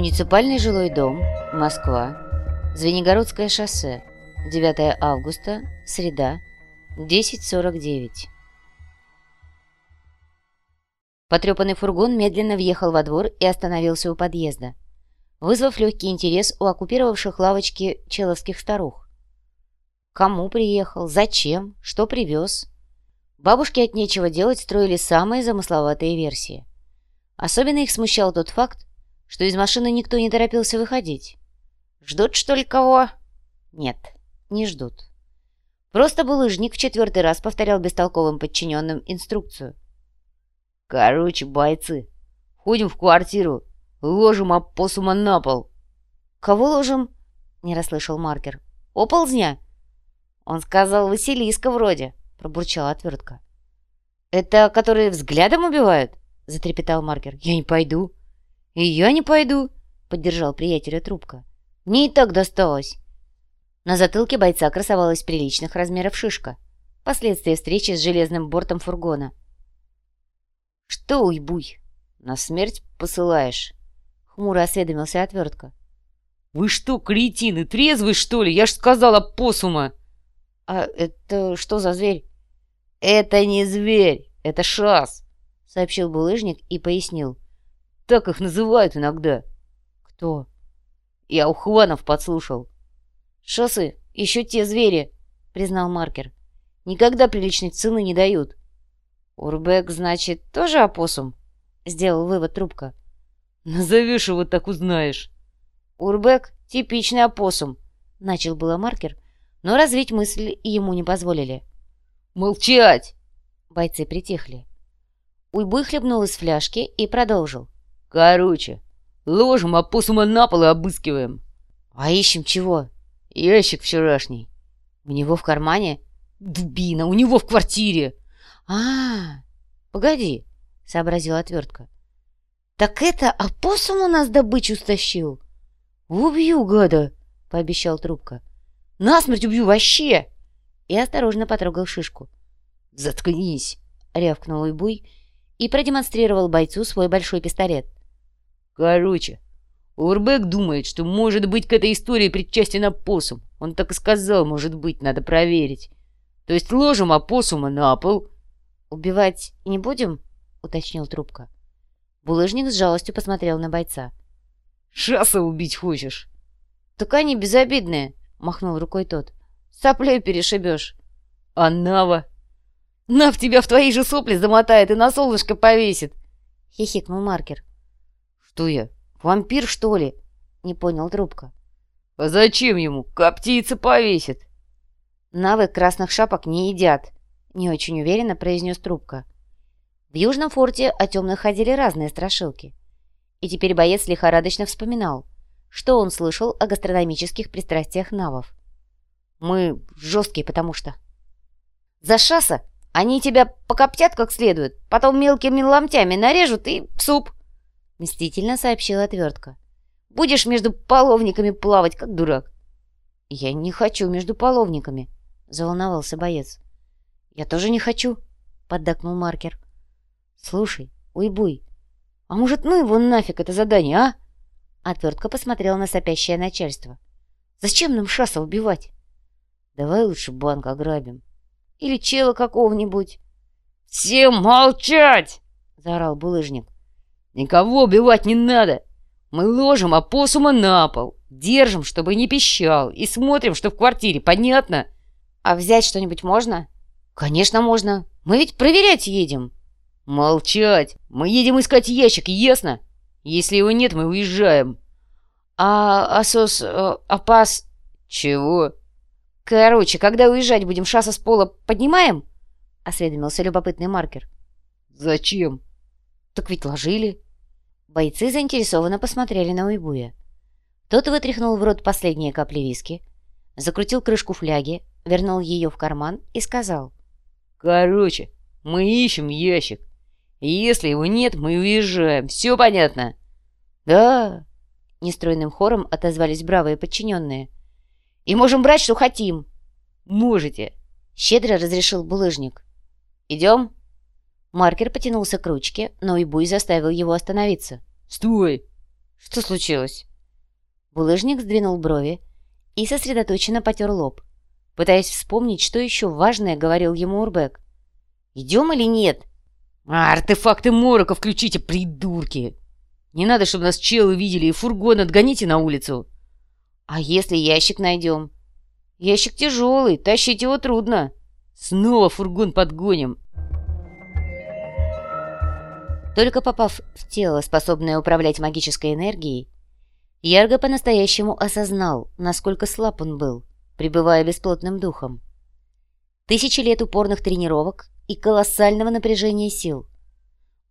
Муниципальный жилой дом, Москва, Звенигородское шоссе, 9 августа, среда, 10.49. Потрепанный фургон медленно въехал во двор и остановился у подъезда, вызвав легкий интерес у оккупировавших лавочки человских старух. Кому приехал, зачем, что привез? Бабушки от нечего делать строили самые замысловатые версии. Особенно их смущал тот факт, что из машины никто не торопился выходить. Ждут, что ли, кого? Нет, не ждут. Просто булыжник в четвертый раз повторял бестолковым подчиненным инструкцию. «Короче, бойцы, ходим в квартиру, ложим опоссума на пол». «Кого ложим?» — не расслышал маркер. «Оползня?» «Он сказал Василиска вроде», — пробурчала отвертка. «Это которые взглядом убивают?» — затрепетал маркер. «Я не пойду». «И я не пойду», — поддержал приятеля трубка. «Мне и так досталось». На затылке бойца красовалась приличных размеров шишка. Последствия встречи с железным бортом фургона. «Что, уйбуй, на смерть посылаешь?» — хмуро осведомился отвертка. «Вы что, кретины, трезвый, что ли? Я ж сказала посума!» «А это что за зверь?» «Это не зверь, это шас!» — сообщил булыжник и пояснил. Так их называют иногда. Кто? Я у Хванов подслушал. Шоссы, еще те звери, признал маркер. Никогда приличной цены не дают. Урбек, значит, тоже опоссум? Сделал вывод трубка. Назовешь его, так узнаешь. Урбек — типичный опоссум, начал было маркер, но развить мысль ему не позволили. «Молчать!» Бойцы притихли. Уйбуй хлебнул из фляжки и продолжил. Короче, ложим опоссума на пол и обыскиваем. А ищем чего? Ящик вчерашний. У него в кармане? Дубина, у него в квартире. А, -а, -а погоди, сообразила отвертка. Так это опоссум у нас добычу стащил? Убью, гада, пообещал трубка. Насмерть убью вообще! И осторожно потрогал шишку. Заткнись, рявкнул Уйбуй и продемонстрировал бойцу свой большой пистолет. Короче, Урбек думает, что может быть к этой истории причастен опоссум. Он так и сказал, может быть, надо проверить. То есть ложим опоссума на пол. «Убивать не будем?» — уточнил трубка. Булыжник с жалостью посмотрел на бойца. «Шаса убить хочешь?» «Так они безобидные», — махнул рукой тот. «Соплей перешибешь». «А Нава?» «Нав тебя в твои же сопли замотает и на солнышко повесит!» — хихикнул маркер. «Что я, вампир, что ли?» — не понял трубка. «А зачем ему? Коптица повесит!» «Навы красных шапок не едят», — не очень уверенно произнес трубка. В Южном форте о темных ходили разные страшилки. И теперь боец лихорадочно вспоминал, что он слышал о гастрономических пристрастиях навов. «Мы жесткие, потому что...» «За шаса они тебя покоптят как следует, потом мелкими ломтями нарежут и в суп!» Мстительно сообщила отвертка. «Будешь между половниками плавать, как дурак». «Я не хочу между половниками», — заволновался боец. «Я тоже не хочу», — поддакнул маркер. «Слушай, уйбуй, а может, ну его нафиг это задание, а?» Отвертка посмотрела на сопящее начальство. «Зачем нам шаса убивать?» «Давай лучше банк ограбим. Или чела какого-нибудь». «Всем молчать!» — заорал булыжник. Никого убивать не надо. Мы ложим опоссума на пол, держим, чтобы не пищал, и смотрим, что в квартире, понятно? А взять что-нибудь можно? Конечно, можно. Мы ведь проверять едем. Молчать. Мы едем искать ящик, ясно? Если его нет, мы уезжаем. А Асос... Э, Апас... Чего? Короче, когда уезжать будем, шасса с пола поднимаем? Осведомился любопытный маркер. Зачем? Так ведь ложили. Бойцы заинтересованно посмотрели на Уйбуя. Тот вытряхнул в рот последние капли виски, закрутил крышку фляги, вернул ее в карман и сказал. «Короче, мы ищем ящик. Если его нет, мы уезжаем. Все понятно?» «Да!» — нестройным хором отозвались бравые подчиненные. «И можем брать, что хотим!» «Можете!» — щедро разрешил булыжник. «Идем?» Маркер потянулся к ручке, но Уйбуй заставил его остановиться. «Стой! Что случилось? Булыжник сдвинул брови и сосредоточенно потер лоб, пытаясь вспомнить, что еще важное говорил ему Урбек. «Идем или нет?» «А, артефакты морока включите, придурки! Не надо, чтобы нас челы видели, и фургон отгоните на улицу!» «А если ящик найдем?» «Ящик тяжелый, тащить его трудно!» «Снова фургон подгоним!» Только попав в тело, способное управлять магической энергией, Ярго по-настоящему осознал, насколько слаб он был, пребывая бесплотным духом. Тысячи лет упорных тренировок и колоссального напряжения сил.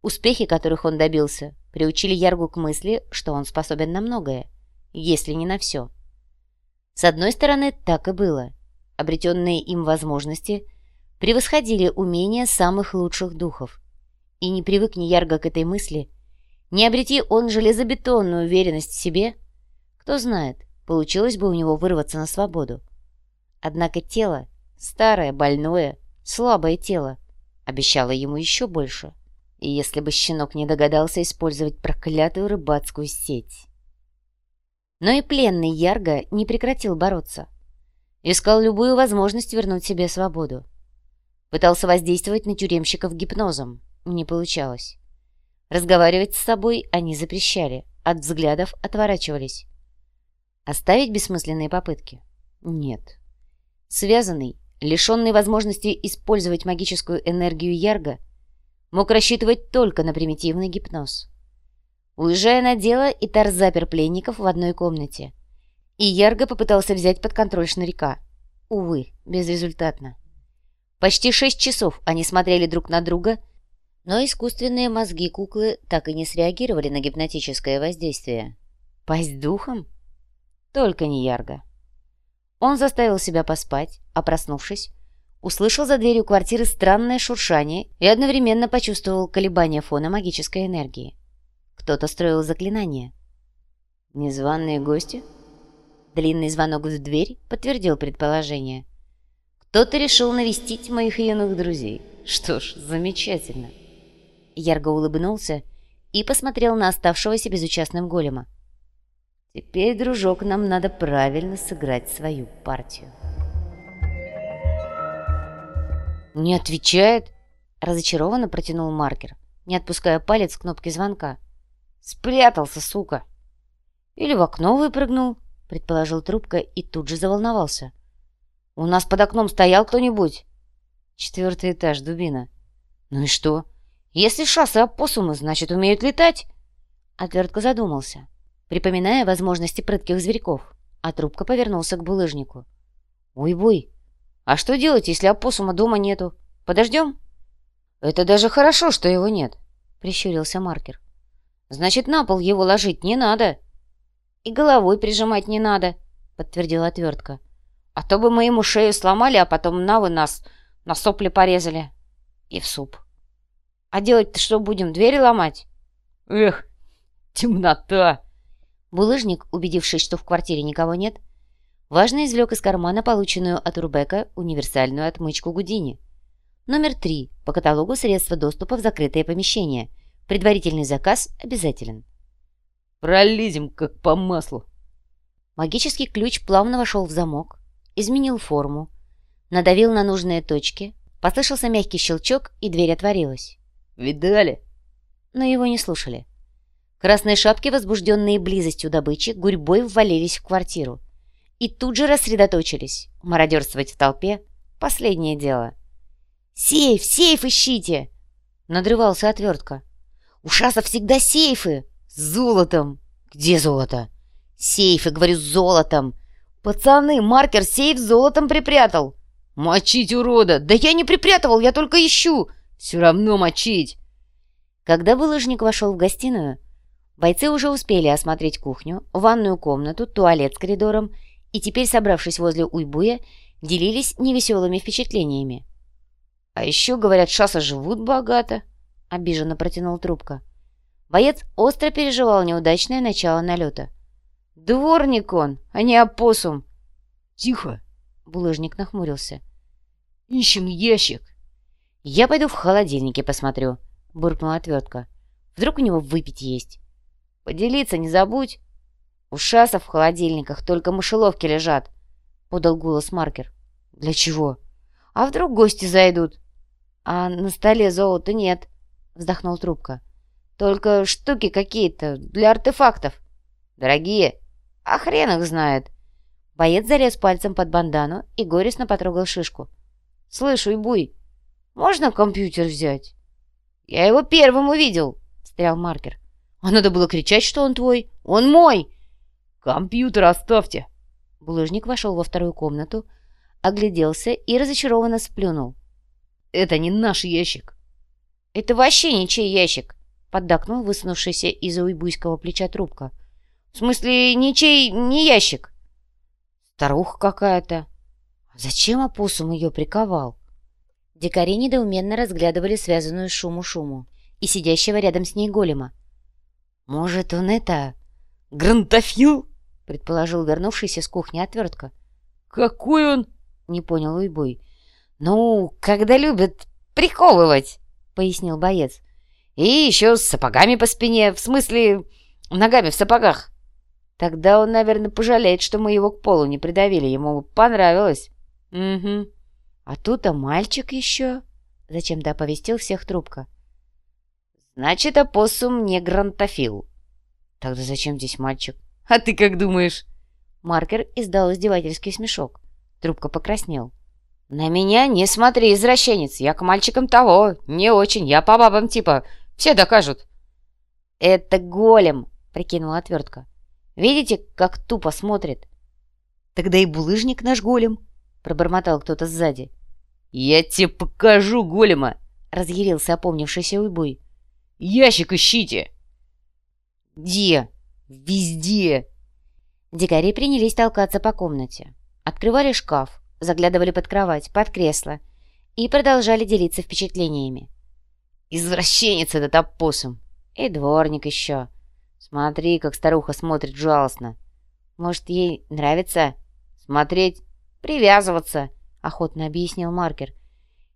Успехи, которых он добился, приучили Яргу к мысли, что он способен на многое, если не на все. С одной стороны, так и было. Обретенные им возможности превосходили умения самых лучших духов. И не привыкни Ярго к этой мысли – не обрети он железобетонную уверенность в себе, кто знает, получилось бы у него вырваться на свободу. Однако тело, старое, больное, слабое тело, обещало ему еще больше. И если бы щенок не догадался использовать проклятую рыбацкую сеть. Но и пленный Ярго не прекратил бороться. Искал любую возможность вернуть себе свободу. Пытался воздействовать на тюремщиков гипнозом. Не получалось. Разговаривать с собой они запрещали, от взглядов отворачивались. Оставить бессмысленные попытки? Нет. Связанный, лишенный возможности использовать магическую энергию Ярга, мог рассчитывать только на примитивный гипноз. Уезжая на дело, Итар запер пленников в одной комнате. И Ярго попытался взять под контроль шнырька. Увы, безрезультатно. Почти шесть часов они смотрели друг на друга но искусственные мозги куклы так и не среагировали на гипнотическое воздействие. Пасть духом? Только не ярко. Он заставил себя поспать, а проснувшись, услышал за дверью квартиры странное шуршание и одновременно почувствовал колебания фона магической энергии. Кто-то строил заклинание. Незваные гости? Длинный звонок в дверь подтвердил предположение. Кто-то решил навестить моих юных друзей. Что ж, замечательно. Ярго улыбнулся и посмотрел на оставшегося безучастным голема. «Теперь, дружок, нам надо правильно сыграть свою партию». «Не отвечает?» — разочарованно протянул маркер, не отпуская палец кнопки звонка. «Спрятался, сука!» «Или в окно выпрыгнул», — предположил трубка и тут же заволновался. «У нас под окном стоял кто-нибудь?» «Четвертый этаж, дубина». «Ну и что?» Если шассы опоссумы, значит, умеют летать?» Отвертка задумался, припоминая возможности прытких зверьков, а трубка повернулся к булыжнику. «Ой-бой, а что делать, если опоссума дома нету? Подождем?» «Это даже хорошо, что его нет», — прищурился маркер. «Значит, на пол его ложить не надо». «И головой прижимать не надо», — подтвердила отвертка. «А то бы мы ему шею сломали, а потом на вы нас на сопли порезали. И в суп». А делать-то что будем, двери ломать? Эх, темнота! Булыжник, убедившись, что в квартире никого нет, важно извлек из кармана полученную от Урбека универсальную отмычку Гудини. Номер три по каталогу средства доступа в закрытое помещение. Предварительный заказ обязателен. Пролезем, как по маслу. Магический ключ плавно вошел в замок, изменил форму, надавил на нужные точки, послышался мягкий щелчок, и дверь отворилась. Видали?» Но его не слушали. Красные шапки, возбужденные близостью добычи, гурьбой ввалились в квартиру. И тут же рассредоточились. Мародерствовать в толпе — последнее дело. «Сейф! Сейф ищите!» — надрывался отвертка. «У шасов всегда сейфы! С золотом!» «Где золото?» «Сейфы, говорю, с золотом!» «Пацаны, маркер сейф с золотом припрятал!» «Мочить, урода! Да я не припрятывал, я только ищу!» Все равно мочить!» Когда булыжник вошел в гостиную, бойцы уже успели осмотреть кухню, ванную комнату, туалет с коридором и теперь, собравшись возле Уйбуя, делились невеселыми впечатлениями. «А еще, говорят, шасса живут богато», — обиженно протянул трубка. Боец остро переживал неудачное начало налета. «Дворник он, а не опоссум!» «Тихо!» — булыжник нахмурился. «Ищем ящик!» «Я пойду в холодильнике посмотрю», — буркнула отвертка. «Вдруг у него выпить есть?» Поделиться не забудь. У шасов в холодильниках только мышеловки лежат, подал голос Маркер. Для чего? А вдруг гости зайдут? А на столе золота нет, вздохнул трубка. Только штуки какие-то для артефактов. Дорогие. А хрен их знает. Боец залез пальцем под бандану и горестно потрогал шишку. «Слышь, Уйбуй, можно компьютер взять?» «Я его первым увидел!» — встрял маркер. «А надо было кричать, что он твой! Он мой!» «Компьютер оставьте!» Булыжник вошел во вторую комнату, огляделся и разочарованно сплюнул. «Это не наш ящик!» «Это вообще ничей ящик!» — поддакнул высунувшийся из-за уйбуйского плеча трубка. «В смысле, ничей не ящик!» «Старуха какая-то!» «Зачем опоссум ее приковал?» Дикари недоуменно разглядывали связанную шуму-шуму и сидящего рядом с ней голема. «Может, он это... грантофил?» — предположил вернувшийся с кухни отвертка. «Какой он?» — не понял Уйбуй. «Ну, когда любят приковывать», — пояснил боец. «И еще с сапогами по спине, в смысле, ногами в сапогах». Тогда он, наверное, пожалеет, что мы его к полу не придавили. Ему понравилось. Угу. А тут а мальчик еще. Зачем-то оповестил всех трубка. Значит, опоссум не грантофил. Тогда зачем здесь мальчик? А ты как думаешь? Маркер издал издевательский смешок. Трубка покраснел. «На меня не смотри, извращенец. Я к мальчикам того. Не очень. Я по бабам типа. Все докажут». «Это голем», — прикинула отвертка. Видите, как тупо смотрит?» «Тогда и булыжник наш голем», — пробормотал кто-то сзади. «Я тебе покажу голема!» — разъярился опомнившийся уйбуй. «Ящик ищите!» «Где?» «Везде!» Дикари принялись толкаться по комнате. Открывали шкаф, заглядывали под кровать, под кресло и продолжали делиться впечатлениями. «Извращенец этот опоссум!» «И дворник еще!» Смотри, как старуха смотрит жалостно. Может, ей нравится смотреть, привязываться, охотно объяснил Маркер.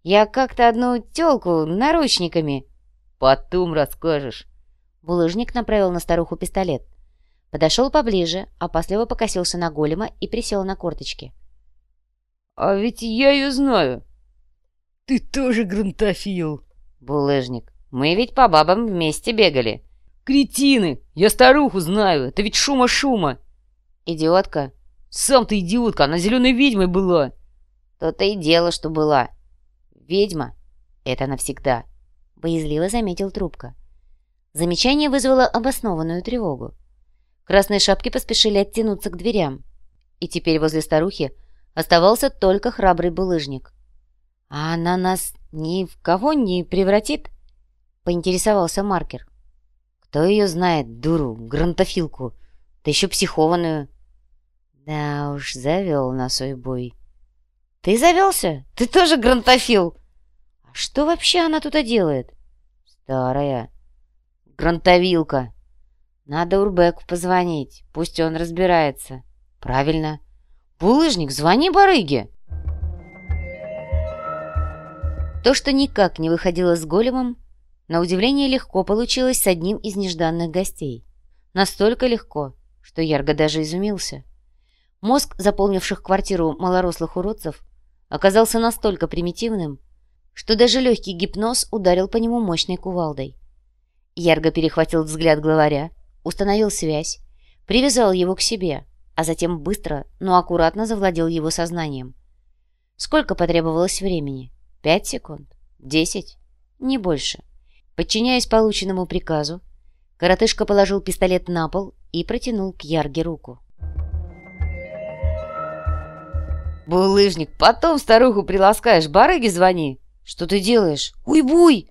Я как-то одну тёлку наручниками. Потом расскажешь. Булыжник направил на старуху пистолет. Подошел поближе, опасливо покосился на голема и присел на корточки. «А ведь я ее знаю!» «Ты тоже грантофил!» «Булыжник, мы ведь по бабам вместе бегали!» «Кретины! Я старуху знаю! Это ведь шума-шума!» «Идиотка!» «Сам ты идиотка! Она зеленой ведьмой была!» «То-то и дело, что была!» «Ведьма — это навсегда!» — боязливо заметил трубка. Замечание вызвало обоснованную тревогу. Красные шапки поспешили оттянуться к дверям. И теперь возле старухи оставался только храбрый булыжник. «А она нас ни в кого не превратит?» — поинтересовался маркер. Кто ее знает, дуру, грантофилку, да еще психованную. Да уж, завел на свой бой. Ты завелся? Ты тоже грантофил? А что вообще она тут делает? Старая. Грантовилка. Надо Урбеку позвонить, пусть он разбирается. Правильно. Булыжник, звони барыге. То, что никак не выходило с големом, на удивление легко получилось с одним из нежданных гостей. Настолько легко, что Ярго даже изумился. Мозг, заполнивших квартиру малорослых уродцев, оказался настолько примитивным, что даже легкий гипноз ударил по нему мощной кувалдой. Ярго перехватил взгляд главаря, установил связь, привязал его к себе, а затем быстро, но аккуратно завладел его сознанием. Сколько потребовалось времени? Пять секунд? Десять? Не больше. Подчиняясь полученному приказу, коротышка положил пистолет на пол и протянул к Ярге руку. «Булыжник, потом старуху приласкаешь, барыги звони!» «Что ты делаешь? Уй-буй!»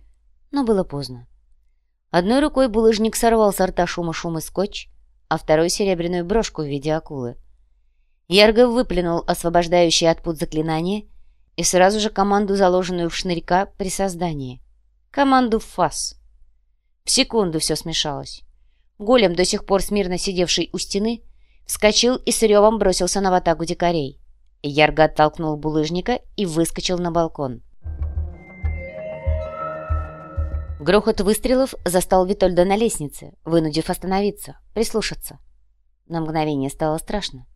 Но было поздно. Одной рукой булыжник сорвал с рта шума-шумы скотч, а второй — серебряную брошку в виде акулы. Ярго выплюнул освобождающее от пут заклинание и сразу же команду, заложенную в шнырька при создании команду фас. В секунду все смешалось. Голем, до сих пор смирно сидевший у стены, вскочил и с ревом бросился на ватагу дикарей. Ярго оттолкнул булыжника и выскочил на балкон. Грохот выстрелов застал Витольда на лестнице, вынудив остановиться, прислушаться. На мгновение стало страшно.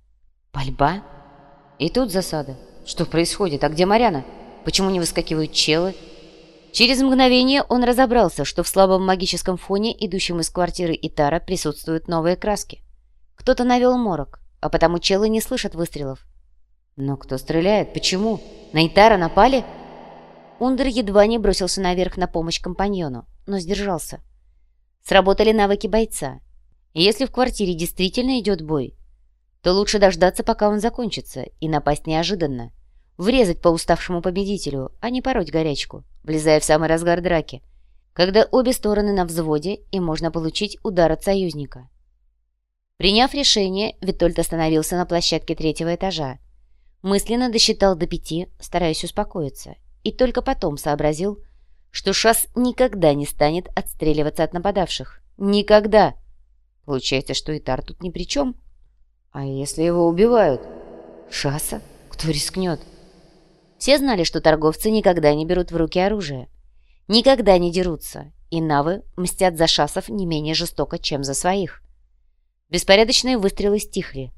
Пальба? И тут засада. Что происходит? А где Маряна? Почему не выскакивают челы? Через мгновение он разобрался, что в слабом магическом фоне, идущем из квартиры Итара, присутствуют новые краски. Кто-то навел морок, а потому челы не слышат выстрелов. Но кто стреляет? Почему? На Итара напали? Ундер едва не бросился наверх на помощь компаньону, но сдержался. Сработали навыки бойца. Если в квартире действительно идет бой, то лучше дождаться, пока он закончится, и напасть неожиданно. Врезать по уставшему победителю, а не пороть горячку, влезая в самый разгар драки, когда обе стороны на взводе и можно получить удар от союзника. Приняв решение, Витольд остановился на площадке третьего этажа. Мысленно досчитал до пяти, стараясь успокоиться, и только потом сообразил, что Шас никогда не станет отстреливаться от нападавших. Никогда! Получается, что Итар тут ни при чем. А если его убивают? Шаса? Кто рискнет? Все знали, что торговцы никогда не берут в руки оружие. Никогда не дерутся, и навы мстят за шасов не менее жестоко, чем за своих. Беспорядочные выстрелы стихли.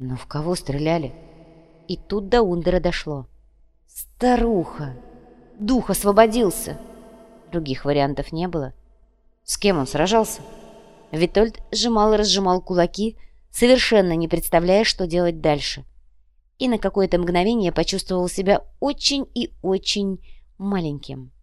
Но в кого стреляли? И тут до Ундера дошло. Старуха! Дух освободился! Других вариантов не было. С кем он сражался? Витольд сжимал и разжимал кулаки, совершенно не представляя, что делать дальше. И на какое-то мгновение почувствовал себя очень и очень маленьким.